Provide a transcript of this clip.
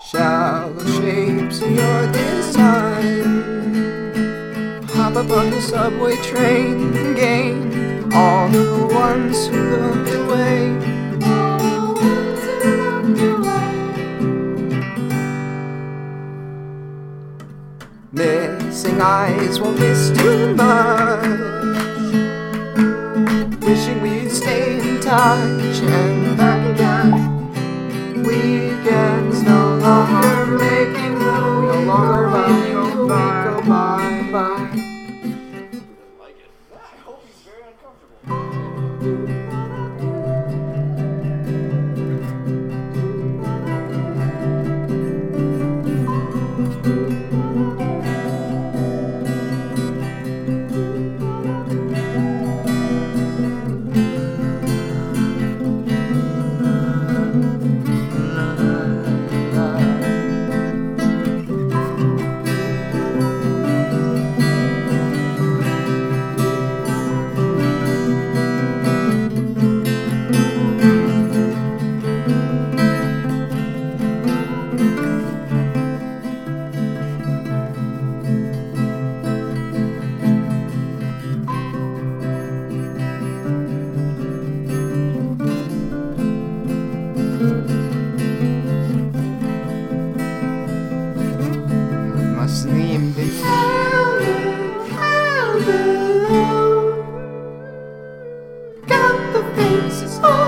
Shallow shapes your design. Hop up on the subway train Gain All the ones who looked away. Missing eyes won't miss too much. Wishing we'd stay in touch and weekends no longer making the no longer the week go by. by. I hope he's very uncomfortable. Jesus.